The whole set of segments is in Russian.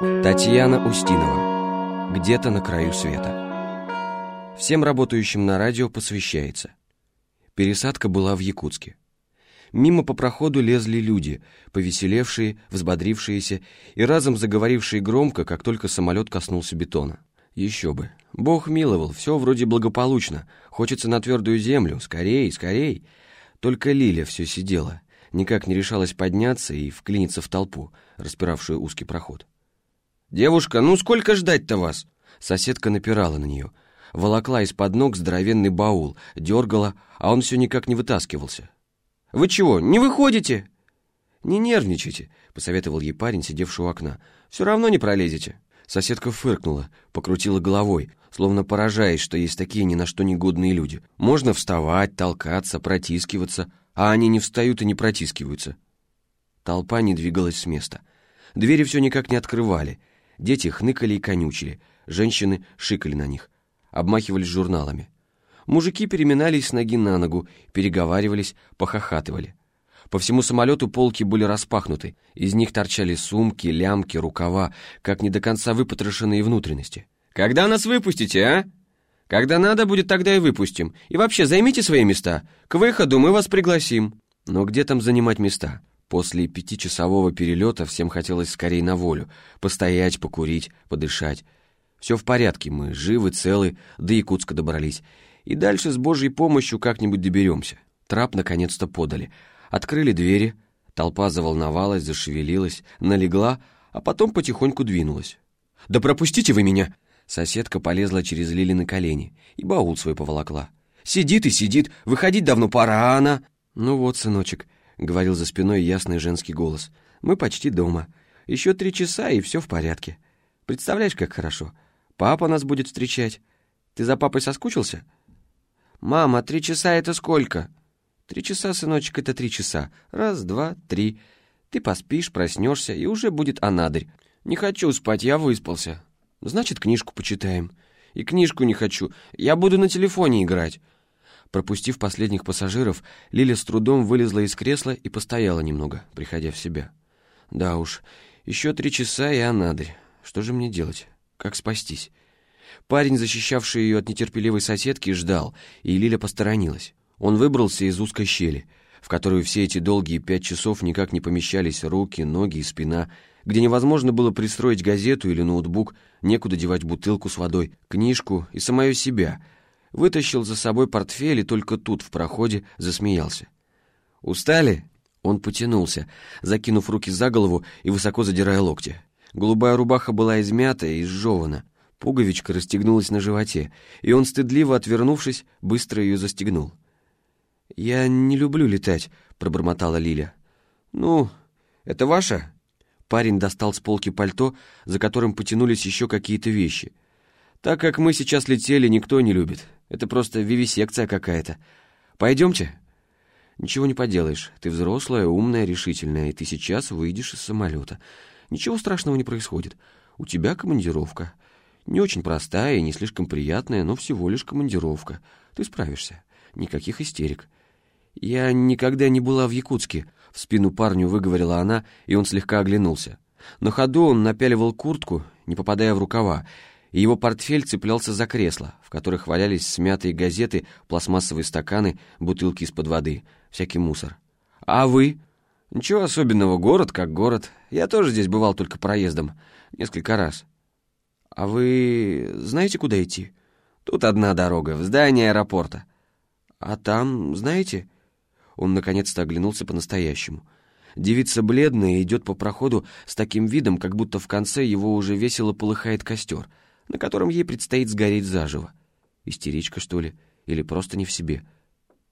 Татьяна Устинова. Где-то на краю света. Всем работающим на радио посвящается. Пересадка была в Якутске. Мимо по проходу лезли люди, повеселевшие, взбодрившиеся и разом заговорившие громко, как только самолет коснулся бетона. Еще бы. Бог миловал, все вроде благополучно. Хочется на твердую землю. Скорей, скорей. Только Лиля все сидела. Никак не решалась подняться и вклиниться в толпу, распиравшую узкий проход. «Девушка, ну сколько ждать-то вас?» Соседка напирала на нее. Волокла из-под ног здоровенный баул, дергала, а он все никак не вытаскивался. «Вы чего, не выходите?» «Не нервничайте», — посоветовал ей парень, сидевший у окна. «Все равно не пролезете». Соседка фыркнула, покрутила головой, словно поражаясь, что есть такие ни на что негодные люди. Можно вставать, толкаться, протискиваться, а они не встают и не протискиваются. Толпа не двигалась с места. Двери все никак не открывали. Дети хныкали и конючили, женщины шикали на них, обмахивались журналами. Мужики переминались с ноги на ногу, переговаривались, похохатывали. По всему самолету полки были распахнуты, из них торчали сумки, лямки, рукава, как не до конца выпотрошенные внутренности. «Когда нас выпустите, а? Когда надо будет, тогда и выпустим. И вообще, займите свои места. К выходу мы вас пригласим». Но где там занимать места? После пятичасового перелета всем хотелось скорее на волю. Постоять, покурить, подышать. Все в порядке, мы живы, целы, до Якутска добрались. И дальше с Божьей помощью как-нибудь доберемся. Трап наконец-то подали. Открыли двери, толпа заволновалась, зашевелилась, налегла, а потом потихоньку двинулась. «Да пропустите вы меня!» Соседка полезла через Лили на колени и баул свой поволокла. «Сидит и сидит, выходить давно пора, а она...» «Ну вот, сыночек», — говорил за спиной ясный женский голос, «мы почти дома. Еще три часа, и все в порядке. Представляешь, как хорошо. Папа нас будет встречать. Ты за папой соскучился?» «Мама, три часа — это сколько?» Три часа, сыночек, это три часа. Раз, два, три. Ты поспишь, проснешься, и уже будет анадырь. Не хочу спать, я выспался. Значит, книжку почитаем. И книжку не хочу. Я буду на телефоне играть. Пропустив последних пассажиров, Лиля с трудом вылезла из кресла и постояла немного, приходя в себя. Да уж, еще три часа и анадырь. Что же мне делать? Как спастись? Парень, защищавший ее от нетерпеливой соседки, ждал, и Лиля посторонилась. Он выбрался из узкой щели, в которую все эти долгие пять часов никак не помещались руки, ноги и спина, где невозможно было пристроить газету или ноутбук, некуда девать бутылку с водой, книжку и самое себя. Вытащил за собой портфель и только тут, в проходе, засмеялся. «Устали?» Он потянулся, закинув руки за голову и высоко задирая локти. Голубая рубаха была измята и изжевана. Пуговичка расстегнулась на животе, и он, стыдливо отвернувшись, быстро ее застегнул. «Я не люблю летать», — пробормотала Лиля. «Ну, это ваше?» Парень достал с полки пальто, за которым потянулись еще какие-то вещи. «Так как мы сейчас летели, никто не любит. Это просто вивисекция какая-то. Пойдемте?» «Ничего не поделаешь. Ты взрослая, умная, решительная, и ты сейчас выйдешь из самолета. Ничего страшного не происходит. У тебя командировка. Не очень простая и не слишком приятная, но всего лишь командировка. Ты справишься. Никаких истерик. «Я никогда не была в Якутске», — в спину парню выговорила она, и он слегка оглянулся. На ходу он напяливал куртку, не попадая в рукава, и его портфель цеплялся за кресло, в которых валялись смятые газеты, пластмассовые стаканы, бутылки из-под воды, всякий мусор. «А вы?» «Ничего особенного, город как город. Я тоже здесь бывал только проездом. Несколько раз». «А вы знаете, куда идти?» «Тут одна дорога, в здание аэропорта». «А там, знаете...» Он наконец-то оглянулся по-настоящему. Девица бледная идет по проходу с таким видом, как будто в конце его уже весело полыхает костер, на котором ей предстоит сгореть заживо. Истеричка, что ли? Или просто не в себе?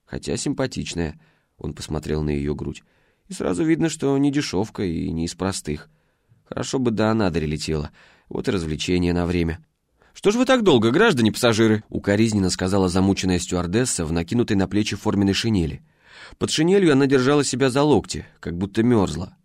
Хотя симпатичная. Он посмотрел на ее грудь. И сразу видно, что не дешевка и не из простых. Хорошо бы до Анадыря летела. Вот и развлечение на время. «Что ж вы так долго, граждане пассажиры?» укоризненно сказала замученная стюардесса в накинутой на плечи форменной шинели. Под шинелью она держала себя за локти, как будто мерзла.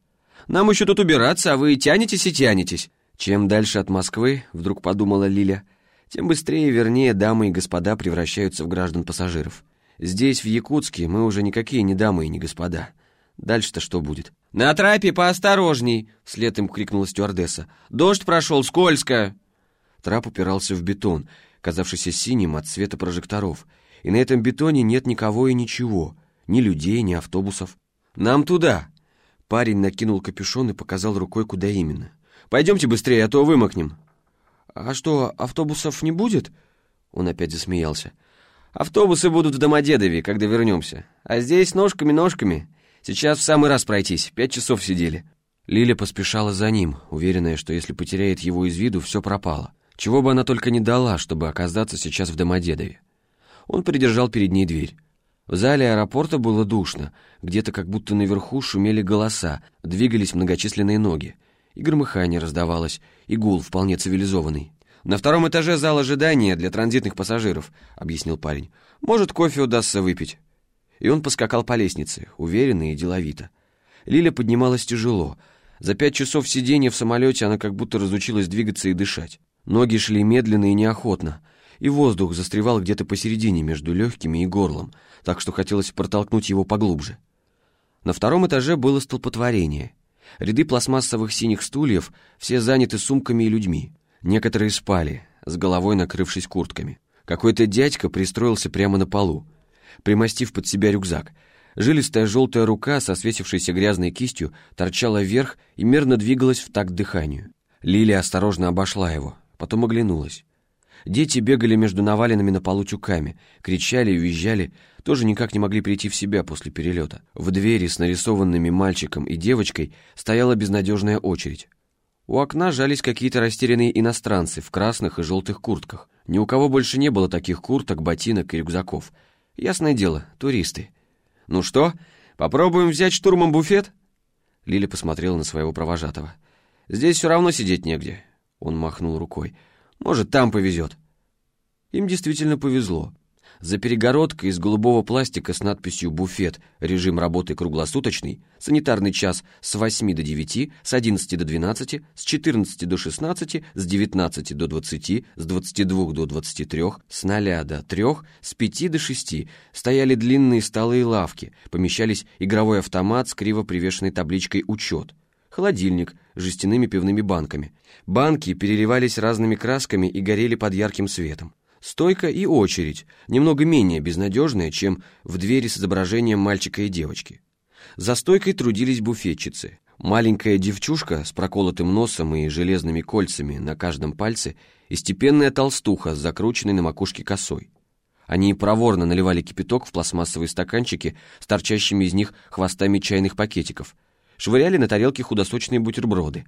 «Нам еще тут убираться, а вы тянетесь и тянетесь». Чем дальше от Москвы, вдруг подумала Лиля, тем быстрее и вернее дамы и господа превращаются в граждан-пассажиров. Здесь, в Якутске, мы уже никакие не дамы и не господа. Дальше-то что будет? «На трапе поосторожней!» — вслед им крикнула стюардесса. «Дождь прошел, скользко!» Трап упирался в бетон, казавшийся синим от света прожекторов, и на этом бетоне нет никого и ничего, ни людей, ни автобусов. «Нам туда!» Парень накинул капюшон и показал рукой, куда именно. «Пойдемте быстрее, а то вымокнем». «А что, автобусов не будет?» Он опять засмеялся. «Автобусы будут в Домодедове, когда вернемся. А здесь ножками-ножками. Сейчас в самый раз пройтись, пять часов сидели». Лиля поспешала за ним, уверенная, что если потеряет его из виду, все пропало. Чего бы она только не дала, чтобы оказаться сейчас в Домодедове. Он придержал перед ней дверь. В зале аэропорта было душно, где-то как будто наверху шумели голоса, двигались многочисленные ноги. И громыхание раздавалось, и гул вполне цивилизованный. «На втором этаже зал ожидания для транзитных пассажиров», — объяснил парень. «Может, кофе удастся выпить». И он поскакал по лестнице, уверенно и деловито. Лиля поднималась тяжело. За пять часов сидения в самолете она как будто разучилась двигаться и дышать. Ноги шли медленно и неохотно, и воздух застревал где-то посередине между легкими и горлом, так что хотелось протолкнуть его поглубже. На втором этаже было столпотворение. Ряды пластмассовых синих стульев, все заняты сумками и людьми. Некоторые спали, с головой накрывшись куртками. Какой-то дядька пристроился прямо на полу, примостив под себя рюкзак. Жилистая желтая рука со грязной кистью торчала вверх и мерно двигалась в такт дыханию. Лилия осторожно обошла его, потом оглянулась. Дети бегали между наваленными на полу тюками, кричали и визжали, тоже никак не могли прийти в себя после перелета. В двери с нарисованными мальчиком и девочкой стояла безнадежная очередь. У окна жались какие-то растерянные иностранцы в красных и желтых куртках. Ни у кого больше не было таких курток, ботинок и рюкзаков. Ясное дело, туристы. «Ну что, попробуем взять штурмом буфет?» Лиля посмотрела на своего провожатого. «Здесь все равно сидеть негде». Он махнул рукой. «Может, там повезет». Им действительно повезло. За перегородкой из голубого пластика с надписью «Буфет. Режим работы круглосуточный», санитарный час с 8 до 9, с 11 до 12, с 14 до 16, с 19 до 20, с 22 до 23, с 0 до 3, с 5 до 6 стояли длинные столы и лавки, помещались игровой автомат с криво привешенной табличкой «Учет», холодильник жестяными пивными банками. Банки переливались разными красками и горели под ярким светом. Стойка и очередь, немного менее безнадежная, чем в двери с изображением мальчика и девочки. За стойкой трудились буфетчицы. Маленькая девчушка с проколотым носом и железными кольцами на каждом пальце и степенная толстуха с закрученной на макушке косой. Они проворно наливали кипяток в пластмассовые стаканчики с торчащими из них хвостами чайных пакетиков, швыряли на тарелки худосочные бутерброды,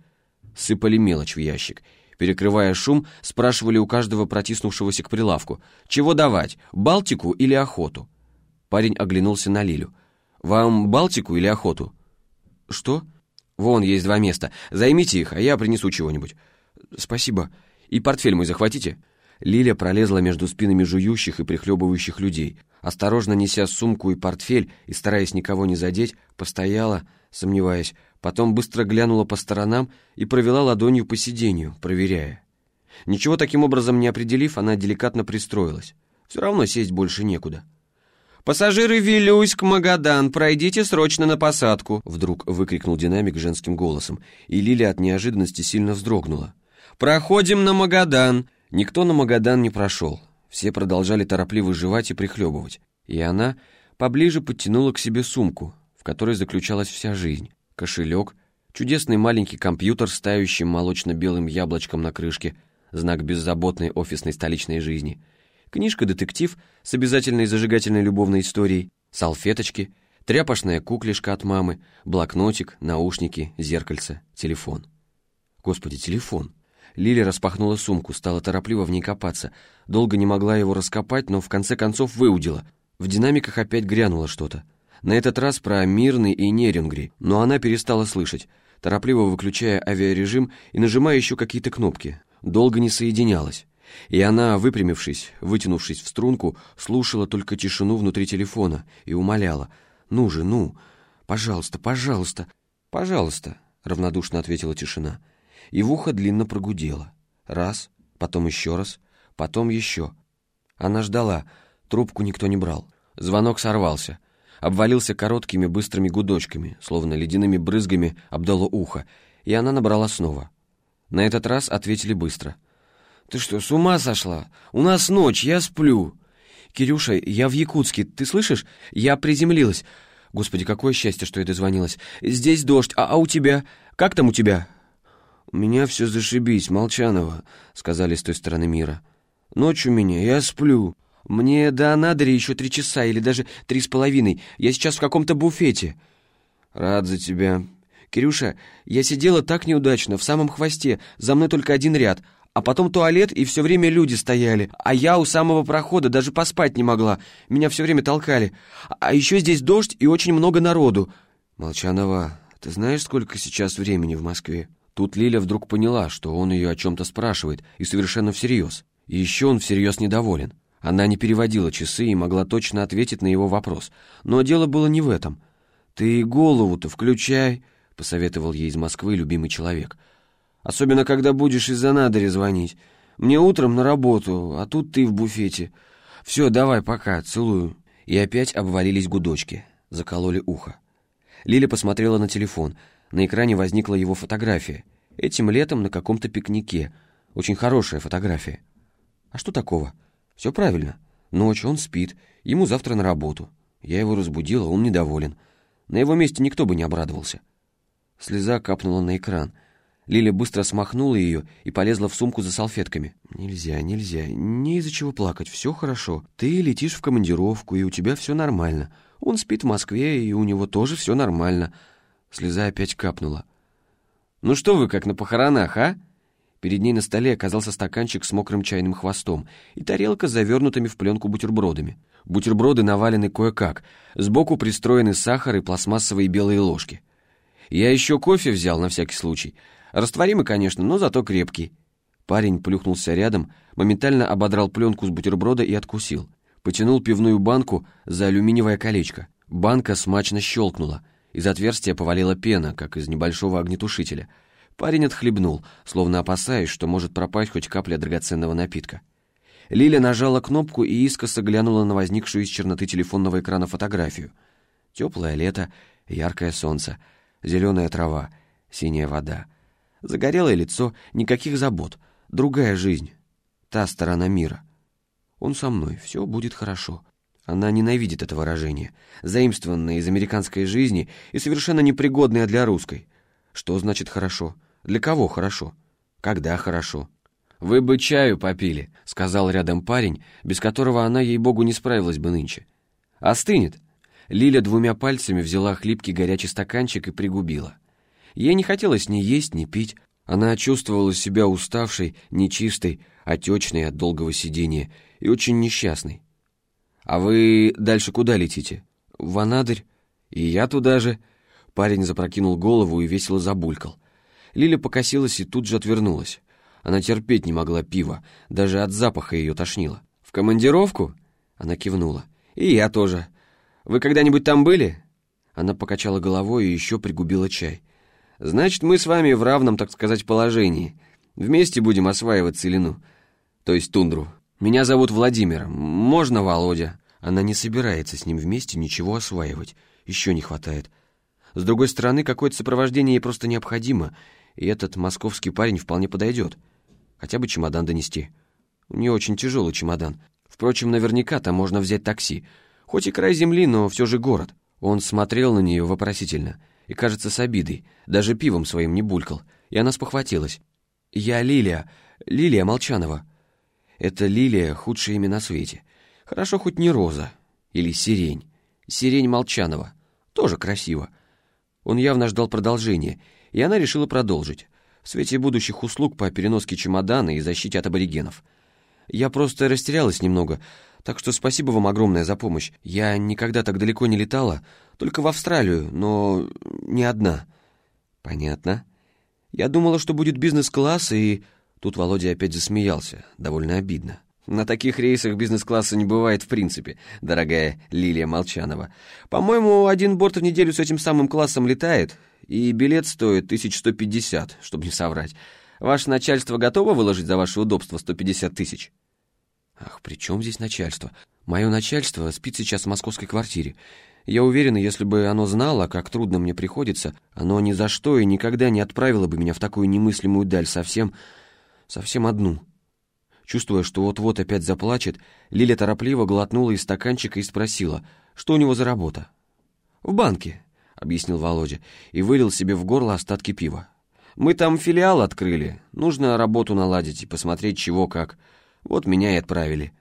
сыпали мелочь в ящик Перекрывая шум, спрашивали у каждого протиснувшегося к прилавку, чего давать, Балтику или охоту? Парень оглянулся на Лилю. «Вам Балтику или охоту?» «Что?» «Вон есть два места. Займите их, а я принесу чего-нибудь». «Спасибо. И портфель мой захватите?» Лиля пролезла между спинами жующих и прихлебывающих людей. Осторожно неся сумку и портфель и стараясь никого не задеть, постояла, сомневаясь, Потом быстро глянула по сторонам и провела ладонью по сиденью, проверяя. Ничего таким образом не определив, она деликатно пристроилась. Все равно сесть больше некуда. «Пассажиры Вилюйск, Магадан, пройдите срочно на посадку!» Вдруг выкрикнул динамик женским голосом, и Лиля от неожиданности сильно вздрогнула. «Проходим на Магадан!» Никто на Магадан не прошел. Все продолжали торопливо жевать и прихлебывать. И она поближе подтянула к себе сумку, в которой заключалась вся жизнь кошелек, чудесный маленький компьютер с тающим молочно-белым яблочком на крышке, знак беззаботной офисной столичной жизни, книжка-детектив с обязательной зажигательной любовной историей, салфеточки, тряпошная куклишка от мамы, блокнотик, наушники, зеркальце, телефон. Господи, телефон. Лиля распахнула сумку, стала торопливо в ней копаться. Долго не могла его раскопать, но в конце концов выудила. В динамиках опять грянуло что-то. На этот раз про Мирный и Нерингри, но она перестала слышать, торопливо выключая авиарежим и нажимая еще какие-то кнопки. Долго не соединялась. И она, выпрямившись, вытянувшись в струнку, слушала только тишину внутри телефона и умоляла. «Ну же, ну! Пожалуйста, пожалуйста!» «Пожалуйста!» — равнодушно ответила тишина. И в ухо длинно прогудела. Раз, потом еще раз, потом еще. Она ждала, трубку никто не брал. Звонок сорвался. Обвалился короткими быстрыми гудочками, словно ледяными брызгами обдало ухо, и она набрала снова. На этот раз ответили быстро. «Ты что, с ума сошла? У нас ночь, я сплю!» «Кирюша, я в Якутске, ты слышишь? Я приземлилась. Господи, какое счастье, что я дозвонилась. Здесь дождь, а, а у тебя? Как там у тебя?» «У меня все зашибись, Молчанова», — сказали с той стороны мира. «Ночь у меня, я сплю». «Мне до Анадыря еще три часа или даже три с половиной. Я сейчас в каком-то буфете». «Рад за тебя». «Кирюша, я сидела так неудачно, в самом хвосте, за мной только один ряд, а потом туалет, и все время люди стояли, а я у самого прохода даже поспать не могла, меня все время толкали. А еще здесь дождь и очень много народу». «Молчанова, ты знаешь, сколько сейчас времени в Москве?» Тут Лиля вдруг поняла, что он ее о чем-то спрашивает, и совершенно всерьез. И еще он всерьез недоволен. Она не переводила часы и могла точно ответить на его вопрос. Но дело было не в этом. «Ты голову-то включай», — посоветовал ей из Москвы любимый человек. «Особенно, когда будешь из-за надыри звонить. Мне утром на работу, а тут ты в буфете. Все, давай, пока, целую». И опять обвалились гудочки, закололи ухо. Лиля посмотрела на телефон. На экране возникла его фотография. Этим летом на каком-то пикнике. Очень хорошая фотография. А что такого? Все правильно. Ночь, он спит, ему завтра на работу. Я его разбудила, он недоволен. На его месте никто бы не обрадовался. Слеза капнула на экран. Лиля быстро смахнула ее и полезла в сумку за салфетками. «Нельзя, нельзя, не из-за чего плакать, все хорошо. Ты летишь в командировку, и у тебя все нормально. Он спит в Москве, и у него тоже все нормально». Слеза опять капнула. «Ну что вы, как на похоронах, а?» Перед ней на столе оказался стаканчик с мокрым чайным хвостом и тарелка с завернутыми в пленку бутербродами. Бутерброды навалены кое-как, сбоку пристроены сахар и пластмассовые белые ложки. Я еще кофе взял на всякий случай. Растворимый, конечно, но зато крепкий. Парень плюхнулся рядом, моментально ободрал пленку с бутерброда и откусил. Потянул пивную банку за алюминиевое колечко. Банка смачно щелкнула. Из отверстия повалила пена, как из небольшого огнетушителя — Парень отхлебнул, словно опасаясь, что может пропасть хоть капля драгоценного напитка. Лиля нажала кнопку и искоса глянула на возникшую из черноты телефонного экрана фотографию. Теплое лето, яркое солнце, зеленая трава, синяя вода. Загорелое лицо, никаких забот, другая жизнь, та сторона мира. Он со мной, все будет хорошо. Она ненавидит это выражение, заимствованное из американской жизни и совершенно непригодное для русской. Что значит «хорошо»? Для кого хорошо? Когда хорошо? «Вы бы чаю попили», — сказал рядом парень, без которого она, ей-богу, не справилась бы нынче. «Остынет». Лиля двумя пальцами взяла хлипкий горячий стаканчик и пригубила. Ей не хотелось ни есть, ни пить. Она чувствовала себя уставшей, нечистой, отечной от долгого сидения и очень несчастной. «А вы дальше куда летите?» «В Анадырь. И я туда же». Парень запрокинул голову и весело забулькал. Лиля покосилась и тут же отвернулась. Она терпеть не могла пива, даже от запаха ее тошнило. «В командировку?» Она кивнула. «И я тоже. Вы когда-нибудь там были?» Она покачала головой и еще пригубила чай. «Значит, мы с вами в равном, так сказать, положении. Вместе будем осваивать целину, то есть тундру. Меня зовут Владимир. Можно Володя?» Она не собирается с ним вместе ничего осваивать. Еще не хватает. С другой стороны, какое-то сопровождение ей просто необходимо, и этот московский парень вполне подойдет. Хотя бы чемодан донести. У нее очень тяжелый чемодан. Впрочем, наверняка там можно взять такси. Хоть и край земли, но все же город. Он смотрел на нее вопросительно и, кажется, с обидой. Даже пивом своим не булькал. И она спохватилась. «Я Лилия. Лилия Молчанова». Это Лилия — худшее имя на свете. Хорошо хоть не Роза. Или Сирень. Сирень Молчанова. Тоже красиво. Он явно ждал продолжения, и она решила продолжить, в свете будущих услуг по переноске чемодана и защите от аборигенов. «Я просто растерялась немного, так что спасибо вам огромное за помощь. Я никогда так далеко не летала, только в Австралию, но не одна». «Понятно. Я думала, что будет бизнес-класс, и...» Тут Володя опять засмеялся, довольно обидно. На таких рейсах бизнес-класса не бывает в принципе, дорогая Лилия Молчанова. По-моему, один борт в неделю с этим самым классом летает, и билет стоит 1150, чтобы не соврать. Ваше начальство готово выложить за ваше удобство 150 тысяч? Ах, при чем здесь начальство? Мое начальство спит сейчас в московской квартире. Я уверена, если бы оно знало, как трудно мне приходится, оно ни за что и никогда не отправило бы меня в такую немыслимую даль совсем, совсем одну. Чувствуя, что вот-вот опять заплачет, Лиля торопливо глотнула из стаканчика и спросила, что у него за работа. «В банке», — объяснил Володя, и вылил себе в горло остатки пива. «Мы там филиал открыли, нужно работу наладить и посмотреть, чего как. Вот меня и отправили».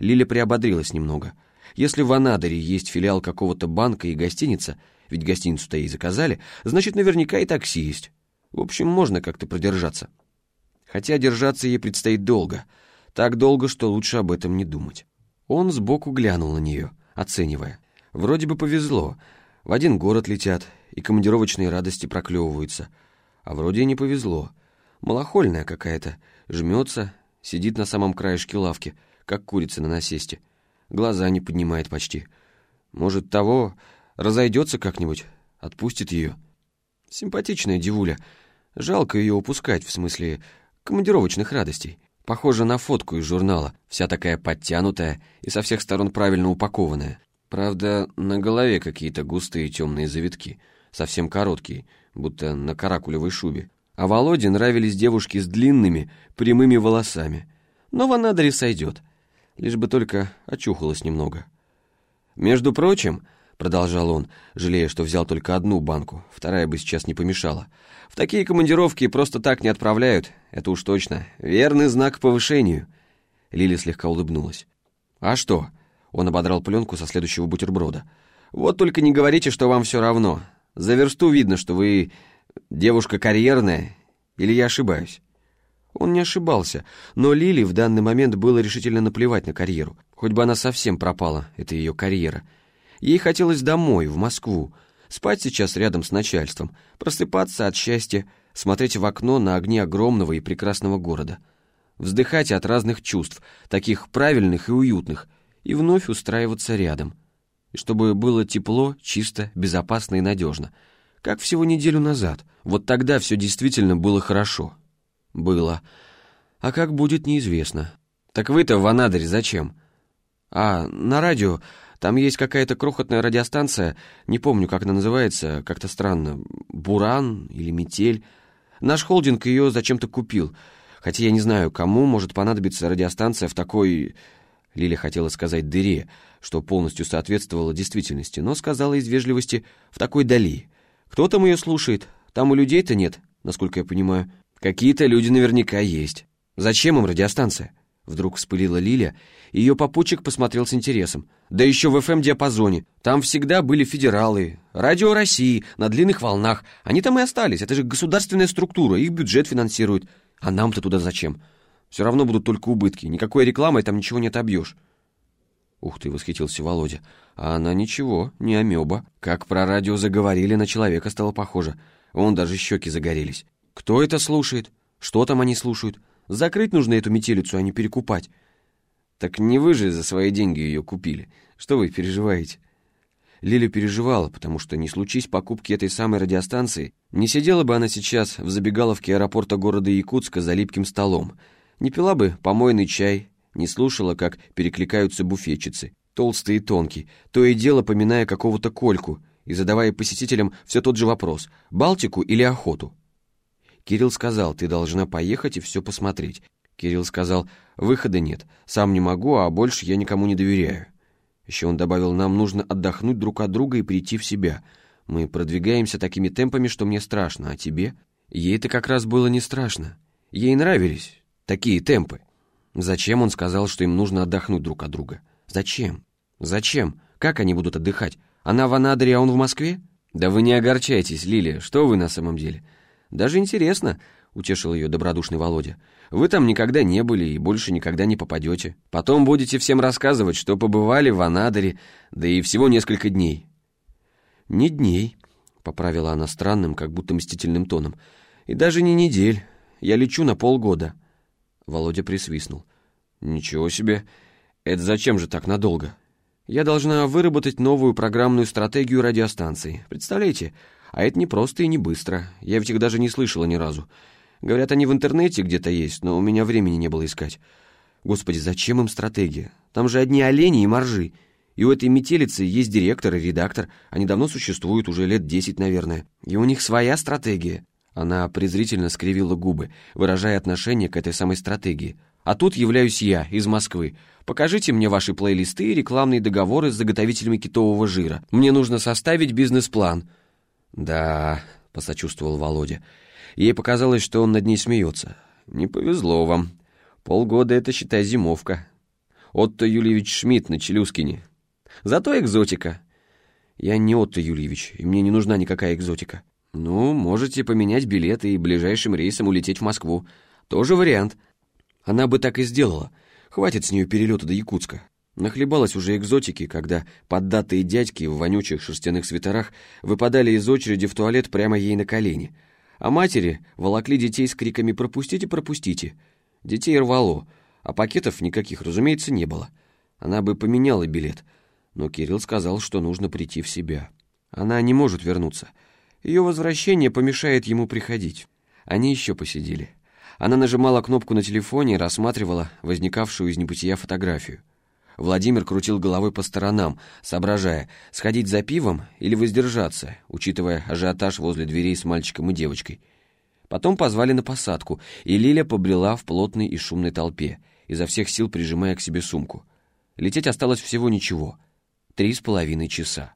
Лиля приободрилась немного — если в Анадыре есть филиал какого-то банка и гостиница, ведь гостиницу-то и заказали, значит, наверняка и такси есть. В общем, можно как-то продержаться. Хотя держаться ей предстоит долго. Так долго, что лучше об этом не думать. Он сбоку глянул на нее, оценивая. Вроде бы повезло. В один город летят, и командировочные радости проклевываются. А вроде и не повезло. Малохольная какая-то. Жмется, сидит на самом краешке лавки, как курица на насесте глаза не поднимает почти. Может, того разойдется как-нибудь, отпустит ее. Симпатичная девуля. Жалко ее упускать, в смысле командировочных радостей. Похожа на фотку из журнала, вся такая подтянутая и со всех сторон правильно упакованная. Правда, на голове какие-то густые темные завитки, совсем короткие, будто на каракулевой шубе. А Володе нравились девушки с длинными, прямыми волосами. Но в Анадыре сойдет — лишь бы только очухалась немного. «Между прочим», — продолжал он, жалея, что взял только одну банку, вторая бы сейчас не помешала, «в такие командировки просто так не отправляют, это уж точно, верный знак к повышению». Лили слегка улыбнулась. «А что?» — он ободрал пленку со следующего бутерброда. «Вот только не говорите, что вам все равно. За версту видно, что вы девушка карьерная, или я ошибаюсь?» Он не ошибался, но Лили в данный момент было решительно наплевать на карьеру. Хоть бы она совсем пропала, это ее карьера. Ей хотелось домой, в Москву, спать сейчас рядом с начальством, просыпаться от счастья, смотреть в окно на огни огромного и прекрасного города, вздыхать от разных чувств, таких правильных и уютных, и вновь устраиваться рядом. И чтобы было тепло, чисто, безопасно и надежно. Как всего неделю назад. Вот тогда все действительно было хорошо. «Было. А как будет, неизвестно. Так вы-то в Анадыре зачем?» «А, на радио. Там есть какая-то крохотная радиостанция, не помню, как она называется, как-то странно. Буран или Метель. Наш холдинг ее зачем-то купил. Хотя я не знаю, кому может понадобиться радиостанция в такой...» Лиля хотела сказать «дыре», что полностью соответствовало действительности, но сказала из вежливости «в такой дали». «Кто там ее слушает? Там у людей-то нет, насколько я понимаю». Какие-то люди наверняка есть. Зачем им радиостанция? Вдруг вспылила Лиля, и ее попутчик посмотрел с интересом. Да еще в ФМ-диапазоне. Там всегда были федералы, радио России, на длинных волнах. Они там и остались. Это же государственная структура, их бюджет финансирует. А нам-то туда зачем? Все равно будут только убытки. Никакой рекламой там ничего не отобьешь. Ух ты, восхитился Володя. А она ничего, не амеба. Как про радио заговорили, на человека стало похоже. Вон даже щеки загорелись. Кто это слушает? Что там они слушают? Закрыть нужно эту метелицу, а не перекупать. Так не вы же за свои деньги ее купили. Что вы переживаете? Лиля переживала, потому что не случись покупки этой самой радиостанции, не сидела бы она сейчас в забегаловке аэропорта города Якутска за липким столом, не пила бы помойный чай, не слушала, как перекликаются буфетчицы, толстые и тонкие, то и дело поминая какого-то кольку и задавая посетителям все тот же вопрос — Балтику или охоту? Кирилл сказал, ты должна поехать и все посмотреть. Кирилл сказал, выхода нет, сам не могу, а больше я никому не доверяю. Еще он добавил, нам нужно отдохнуть друг от друга и прийти в себя. Мы продвигаемся такими темпами, что мне страшно, а тебе? Ей-то как раз было не страшно. Ей нравились такие темпы. Зачем он сказал, что им нужно отдохнуть друг от друга? Зачем? Зачем? Как они будут отдыхать? Она в Анадыре, а он в Москве? Да вы не огорчайтесь, Лилия, что вы на самом деле? «Даже интересно», — утешил ее добродушный Володя. «Вы там никогда не были и больше никогда не попадете. Потом будете всем рассказывать, что побывали в Анадыре, да и всего несколько дней». «Не дней», — поправила она странным, как будто мстительным тоном. «И даже не недель. Я лечу на полгода». Володя присвистнул. «Ничего себе! Это зачем же так надолго?» «Я должна выработать новую программную стратегию радиостанции. Представляете, а это не просто и не быстро. Я ведь их даже не слышала ни разу. Говорят, они в интернете где-то есть, но у меня времени не было искать. Господи, зачем им стратегия? Там же одни олени и моржи. И у этой метелицы есть директор и редактор. Они давно существуют, уже лет десять, наверное. И у них своя стратегия. Она презрительно скривила губы, выражая отношение к этой самой стратегии. А тут являюсь я, из Москвы. Покажите мне ваши плейлисты и рекламные договоры с заготовителями китового жира. Мне нужно составить бизнес-план». «Да», — посочувствовал Володя. Ей показалось, что он над ней смеется. «Не повезло вам. Полгода — это, считай, зимовка. Отто Юльевич Шмидт на Челюскине. Зато экзотика». «Я не Отто Юльевич, и мне не нужна никакая экзотика». «Ну, можете поменять билеты и ближайшим рейсом улететь в Москву. Тоже вариант». Она бы так и сделала. Хватит с нее перелета до Якутска. Нахлебалась уже экзотики, когда поддатые дядьки в вонючих шерстяных свитерах выпадали из очереди в туалет прямо ей на колени. А матери волокли детей с криками «пропустите, пропустите». Детей рвало, а пакетов никаких, разумеется, не было. Она бы поменяла билет, но Кирилл сказал, что нужно прийти в себя. Она не может вернуться. Ее возвращение помешает ему приходить. Они еще посидели. Она нажимала кнопку на телефоне и рассматривала возникавшую из небытия фотографию. Владимир крутил головой по сторонам, соображая, сходить за пивом или воздержаться, учитывая ажиотаж возле дверей с мальчиком и девочкой. Потом позвали на посадку, и Лиля побрела в плотной и шумной толпе, изо всех сил прижимая к себе сумку. Лететь осталось всего ничего. Три с половиной часа.